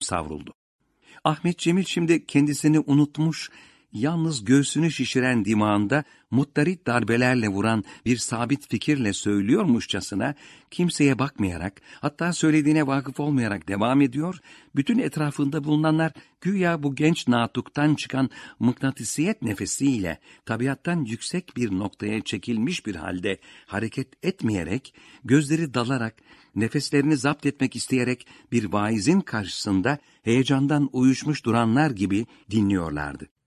savruldu. Ahmet Cemil şimdi kendisini unutmuş, yalnız göğsünü şişiren dimağında muttarit darbelerle vuran bir sabit fikirle söylüyormuşçasına kimseye bakmayarak hatta söylediğine vakıf olmayarak devam ediyor, bütün etrafında bulunanlar güya bu genç natuktan çıkan mıknatısiyet nefesiyle tabiattan yüksek bir noktaya çekilmiş bir halde hareket etmeyerek, gözleri dalarak, nefeslerini zapt etmek isteyerek bir vaizin karşısında heyecandan uyuşmuş duranlar gibi dinliyorlardı.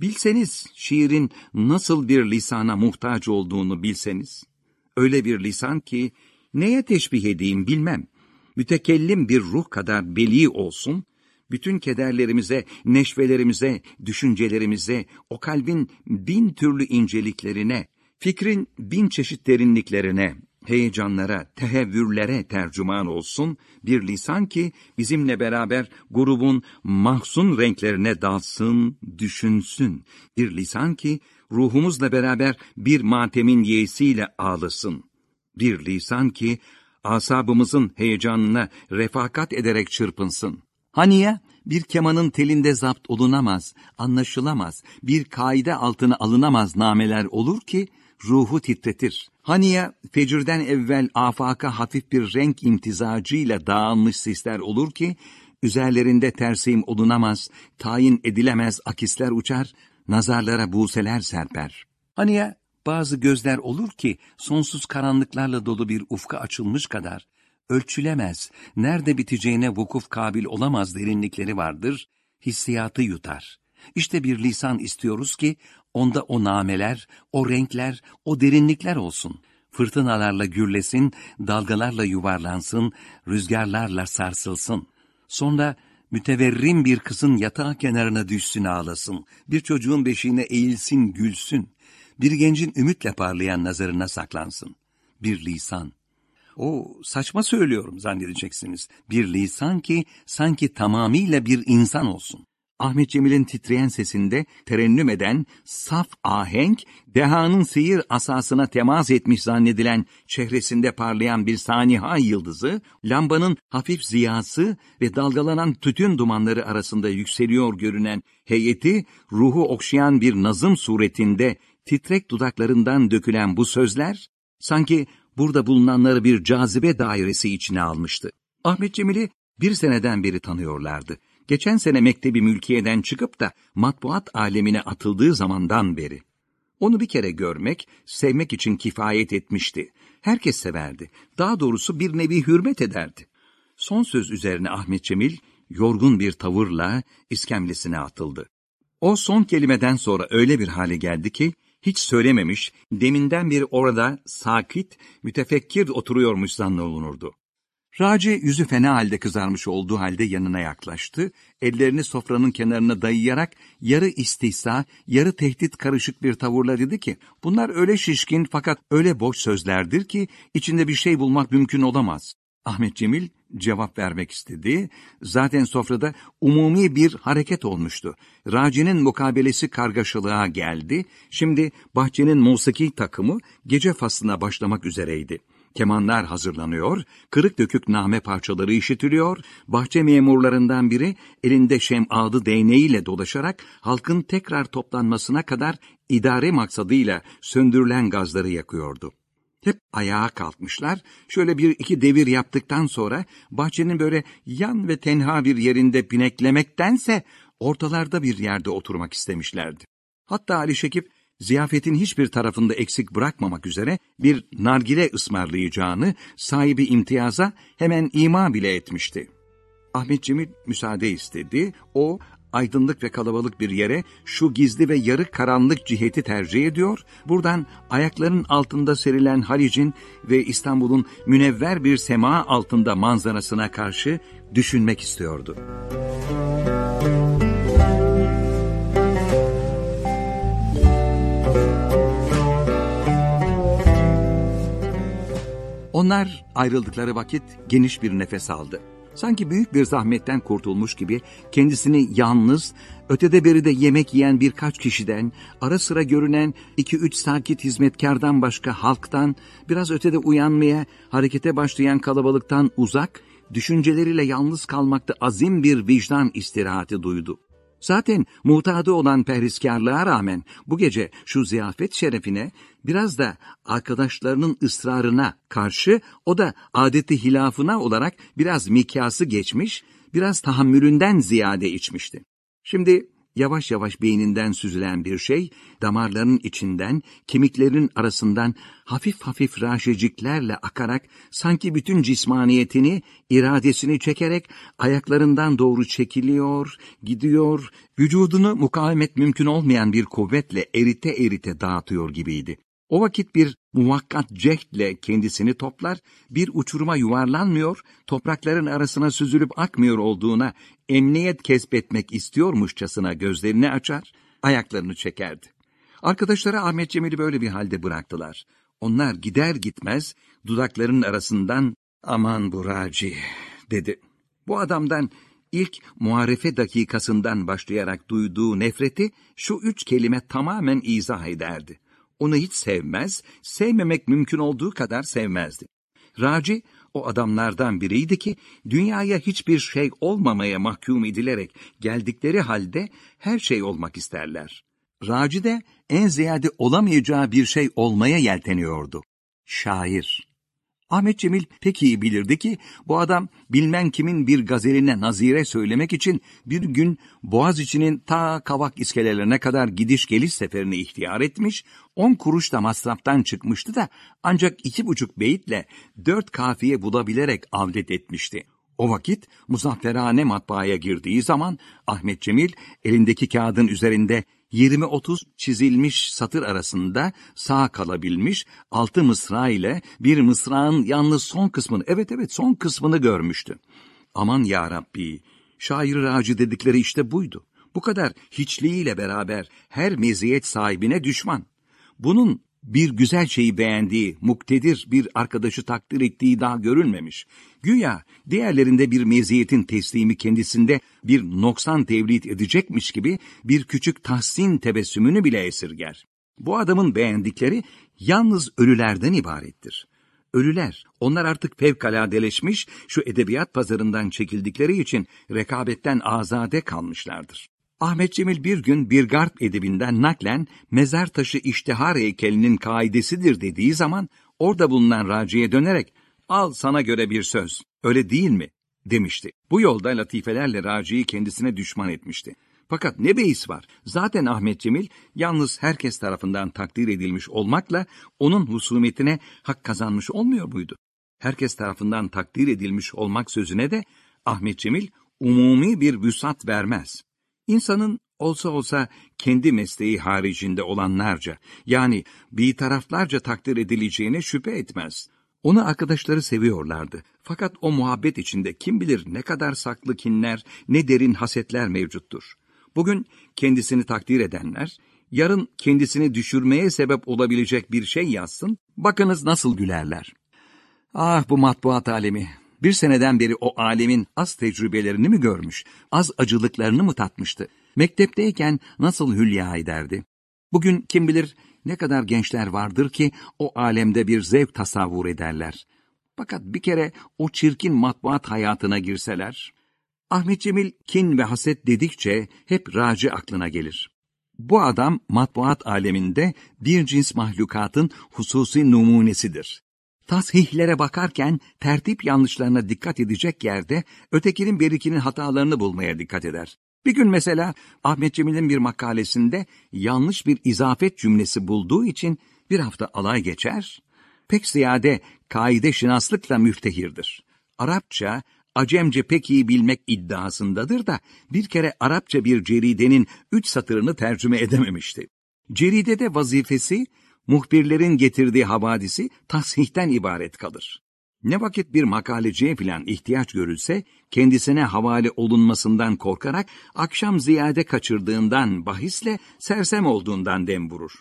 Bilseniz şiirin nasıl bir lisana muhtaç olduğunu bilseniz, öyle bir lisan ki neye teşbih edeyim bilmem, mütekellim bir ruh kadar beli olsun, bütün kederlerimize, neşvelerimize, düşüncelerimize, o kalbin bin türlü inceliklerine, fikrin bin çeşit derinliklerine, heyecanlara, tehevvürlere tercüman olsun, bir lisan ki bizimle beraber grubun mahzun renklerine dalsın, düşünsün. Bir lisan ki ruhumuzla beraber bir matemin yeğsiyle ağlasın. Bir lisan ki asabımızın heyecanına refakat ederek çırpınsın. Hani ya bir kemanın telinde zapt olunamaz, anlaşılamaz, bir kaide altına alınamaz nameler olur ki ruhu titretir. Hani ya fecirden evvel afaka hafif bir renk imtizacıyla dağılmış sisler olur ki, üzerlerinde tersim olunamaz, tayin edilemez akisler uçar, nazarlara buseler serper. Hani ya bazı gözler olur ki sonsuz karanlıklarla dolu bir ufka açılmış kadar, ölçülemez, nerede biteceğine vukuf kabil olamaz derinlikleri vardır, hissiyatı yutar. İşte bir lisan istiyoruz ki onda o nameler, o renkler, o derinlikler olsun. Fırtınalarla gürlesin, dalgalarla yuvarlansın, rüzgarlarla sarsılsın. Sonra müteverrim bir kızın yatağı kenarına düşsün ağlasın, bir çocuğun beşiğine eğilsin gülsün, bir gencin ümitle parlayan nazarına saklansın. Bir lisan. O saçma söylüyorum zannedeceksiniz. Bir lisan ki sanki tamamıyla bir insan olsun. Ahmet Cemil'in titreyen sesinde terennüm eden saf ahenk, dehanın seyir asasına temas etmiş zannedilen çehresinde parlayan bir saniha yıldızı, lambanın hafif ziyası ve dalgalanan tütün dumanları arasında yükseliyor görünen heyeti, ruhu okşayan bir nazım suretinde titrek dudaklarından dökülen bu sözler, sanki burada bulunanları bir cazibe dairesi içine almıştı. Ahmet Cemil'i bir seneden beri tanıyorlardı geçen sene mektebi mülkiyeden çıkıp da matbuat alemine atıldığı zamandan beri. Onu bir kere görmek, sevmek için kifayet etmişti. Herkes severdi. Daha doğrusu bir nevi hürmet ederdi. Son söz üzerine Ahmet Cemil, yorgun bir tavırla iskemlesine atıldı. O son kelimeden sonra öyle bir hale geldi ki, hiç söylememiş, deminden beri orada sakit, mütefekkir oturuyormuş zannolunurdu. Raci yüzü fena halde kızarmış olduğu halde yanına yaklaştı, ellerini sofranın kenarına dayayarak yarı istihsa, yarı tehdit karışık bir tavırla dedi ki, bunlar öyle şişkin fakat öyle boş sözlerdir ki içinde bir şey bulmak mümkün olamaz. Ahmet Cemil cevap vermek istedi. Zaten sofrada umumi bir hareket olmuştu. Raci'nin mukabelesi kargaşılığa geldi. Şimdi bahçenin musiki takımı gece faslına başlamak üzereydi. Kemanlar hazırlanıyor, kırık dökük name parçaları işitiliyor, bahçe memurlarından biri elinde şemadı değneğiyle dolaşarak halkın tekrar toplanmasına kadar idare maksadıyla söndürülen gazları yakıyordu. Hep ayağa kalkmışlar, şöyle bir iki devir yaptıktan sonra bahçenin böyle yan ve tenha bir yerinde bineklemektense ortalarda bir yerde oturmak istemişlerdi. Hatta Ali Şekip ziyafetin hiçbir tarafında eksik bırakmamak üzere bir nargile ısmarlayacağını sahibi imtiyaza hemen ima bile etmişti. Ahmet Cemil müsaade istedi. O aydınlık ve kalabalık bir yere şu gizli ve yarı karanlık ciheti tercih ediyor. Buradan ayakların altında serilen Halic'in ve İstanbul'un münevver bir sema altında manzarasına karşı düşünmek istiyordu. Onlar ayrıldıkları vakit geniş bir nefes aldı. Sanki büyük bir zahmetten kurtulmuş gibi kendisini yalnız, ötede beride yemek yiyen birkaç kişiden, ara sıra görünen iki üç sakit hizmetkardan başka halktan, biraz ötede uyanmaya, harekete başlayan kalabalıktan uzak, düşünceleriyle yalnız kalmakta azim bir vicdan istirahati duydu. Zaten mutadı olan perhiskarlığa rağmen bu gece şu ziyafet şerefine biraz da arkadaşlarının ısrarına karşı o da adeti hilafına olarak biraz mikyası geçmiş, biraz tahammülünden ziyade içmişti. Şimdi yavaş yavaş beyninden süzülen bir şey, damarların içinden, kemiklerin arasından hafif hafif raşeciklerle akarak, sanki bütün cismaniyetini, iradesini çekerek ayaklarından doğru çekiliyor, gidiyor, vücudunu mukavemet mümkün olmayan bir kuvvetle erite erite dağıtıyor gibiydi. O vakit bir muvakkat cehdle kendisini toplar, bir uçuruma yuvarlanmıyor, toprakların arasına süzülüp akmıyor olduğuna emniyet kesbetmek istiyormuşçasına gözlerini açar, ayaklarını çekerdi. Arkadaşları Ahmet Cemil'i böyle bir halde bıraktılar. Onlar gider gitmez dudaklarının arasından aman Buraci dedi. Bu adamdan ilk muharefe dakikasından başlayarak duyduğu nefreti şu üç kelime tamamen izah ederdi. Onu hiç sevmez, sevmemek mümkün olduğu kadar sevmezdi. Raci o adamlardan biriydi ki dünyaya hiçbir şey olmamaya mahkum edilerek geldikleri halde her şey olmak isterler. Raci de en ziyade olamayacağı bir şey olmaya yelteniyordu. Şair. Ahmet Cemil pek iyi bilirdi ki bu adam bilmem kimin bir gazeline nazire söylemek için bir gün Boğaziçi'nin ta Kavak iskelelerine kadar gidiş geliş seferini ihtiyar etmiş, on kuruş da masraftan çıkmıştı da ancak iki buçuk beyitle dört kafiye bulabilerek avdet etmişti. O vakit muzafferhane matbaaya girdiği zaman Ahmet Cemil elindeki kağıdın üzerinde 20-30 çizilmiş satır arasında sağ kalabilmiş altı mısra ile bir mısrağın yalnız son kısmını, evet evet son kısmını görmüştü. Aman ya Rabbi, şair racı dedikleri işte buydu. Bu kadar hiçliğiyle beraber her meziyet sahibine düşman. Bunun bir güzel şeyi beğendiği, muktedir bir arkadaşı takdir ettiği daha görülmemiş. Güya diğerlerinde bir meziyetin teslimi kendisinde bir noksan tevlid edecekmiş gibi bir küçük tahsin tebessümünü bile esirger. Bu adamın beğendikleri yalnız ölülerden ibarettir. Ölüler, onlar artık fevkaladeleşmiş, şu edebiyat pazarından çekildikleri için rekabetten azade kalmışlardır. Ahmet Cemil bir gün bir garp edebinden naklen mezar taşı iştihar heykelinin kaidesidir dediği zaman orada bulunan raciye dönerek al sana göre bir söz öyle değil mi demişti. Bu yolda latifelerle raciyi kendisine düşman etmişti. Fakat ne beis var? Zaten Ahmet Cemil yalnız herkes tarafından takdir edilmiş olmakla onun husumetine hak kazanmış olmuyor muydu? Herkes tarafından takdir edilmiş olmak sözüne de Ahmet Cemil umumi bir vüsat vermez. İnsanın olsa olsa kendi mesleği haricinde olanlarca, yani bir taraflarca takdir edileceğine şüphe etmez. Onu arkadaşları seviyorlardı. Fakat o muhabbet içinde kim bilir ne kadar saklı kinler, ne derin hasetler mevcuttur. Bugün kendisini takdir edenler, yarın kendisini düşürmeye sebep olabilecek bir şey yazsın, bakınız nasıl gülerler. Ah bu matbuat alemi, bir seneden beri o alemin az tecrübelerini mi görmüş, az acılıklarını mı tatmıştı? Mektepteyken nasıl hülya ederdi? Bugün kim bilir ne kadar gençler vardır ki o alemde bir zevk tasavvur ederler. Fakat bir kere o çirkin matbuat hayatına girseler, Ahmet Cemil kin ve haset dedikçe hep Raci aklına gelir. Bu adam matbuat aleminde bir cins mahlukatın hususi numunesidir tashihlere bakarken tertip yanlışlarına dikkat edecek yerde ötekinin berikinin hatalarını bulmaya dikkat eder. Bir gün mesela Ahmet Cemil'in bir makalesinde yanlış bir izafet cümlesi bulduğu için bir hafta alay geçer, pek ziyade kaide şinaslıkla müftehirdir. Arapça, Acemce pek iyi bilmek iddiasındadır da bir kere Arapça bir ceridenin üç satırını tercüme edememişti. Ceridede vazifesi muhbirlerin getirdiği havadisi tasihten ibaret kalır. Ne vakit bir makaleciye filan ihtiyaç görülse, kendisine havale olunmasından korkarak akşam ziyade kaçırdığından bahisle sersem olduğundan dem vurur.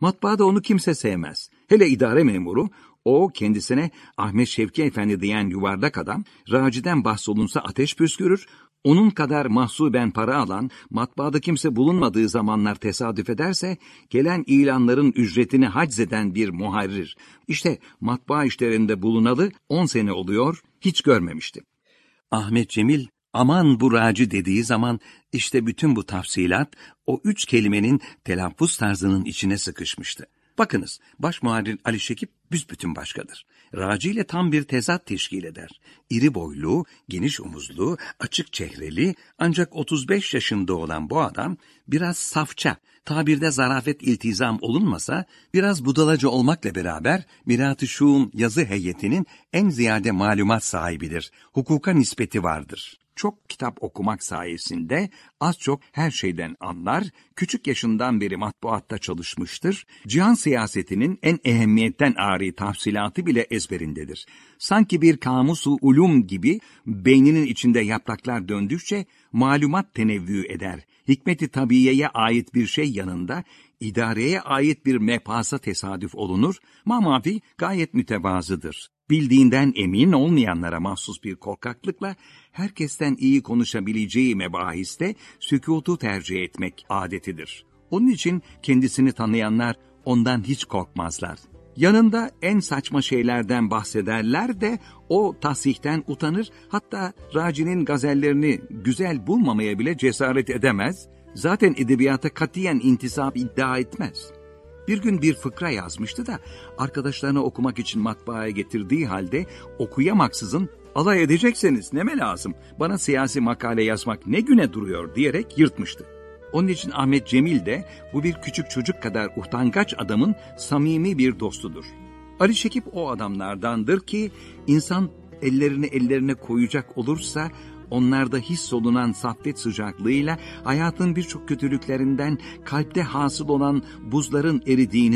Matbaada onu kimse sevmez. Hele idare memuru, o kendisine Ahmet Şevki Efendi diyen yuvarlak adam, raciden bahsolunsa ateş püskürür, Onun kadar mahsuben para alan, matbaada kimse bulunmadığı zamanlar tesadüf ederse, gelen ilanların ücretini haczeden bir muharrir. İşte matbaa işlerinde bulunalı 10 sene oluyor, hiç görmemişti. Ahmet Cemil, aman bu raci dediği zaman, işte bütün bu tafsilat, o üç kelimenin telaffuz tarzının içine sıkışmıştı. Bakınız, baş muharrir Ali Şekip büsbütün başkadır. Raci ile tam bir tezat teşkil eder. İri boylu, geniş omuzlu, açık çehreli ancak 35 yaşında olan bu adam biraz safça, tabirde zarafet iltizam olunmasa biraz budalacı olmakla beraber Mirat-ı Şuum yazı heyetinin en ziyade malumat sahibidir. Hukuka nispeti vardır çok kitap okumak sayesinde az çok her şeyden anlar, küçük yaşından beri matbuatta çalışmıştır, cihan siyasetinin en ehemmiyetten ari tafsilatı bile ezberindedir. Sanki bir kamusu ulum gibi beyninin içinde yapraklar döndükçe malumat tenevvü eder. Hikmeti tabiyeye ait bir şey yanında idareye ait bir mepasa tesadüf olunur, mamafi gayet mütevazıdır bildiğinden emin olmayanlara mahsus bir korkaklıkla herkesten iyi konuşabileceği mebahiste sükutu tercih etmek adetidir. Onun için kendisini tanıyanlar ondan hiç korkmazlar. Yanında en saçma şeylerden bahsederler de o tasihten utanır, hatta Raci'nin gazellerini güzel bulmamaya bile cesaret edemez, zaten edebiyata katiyen intisap iddia etmez.'' Bir gün bir fıkra yazmıştı da arkadaşlarına okumak için matbaaya getirdiği halde okuyamaksızın alay edecekseniz neme lazım bana siyasi makale yazmak ne güne duruyor diyerek yırtmıştı. Onun için Ahmet Cemil de bu bir küçük çocuk kadar utangaç adamın samimi bir dostudur. Ali Şekip o adamlardandır ki insan ellerini ellerine koyacak olursa onlarda hissolunan saffet sıcaklığıyla hayatın birçok kötülüklerinden kalpte hasıl olan buzların eridiğini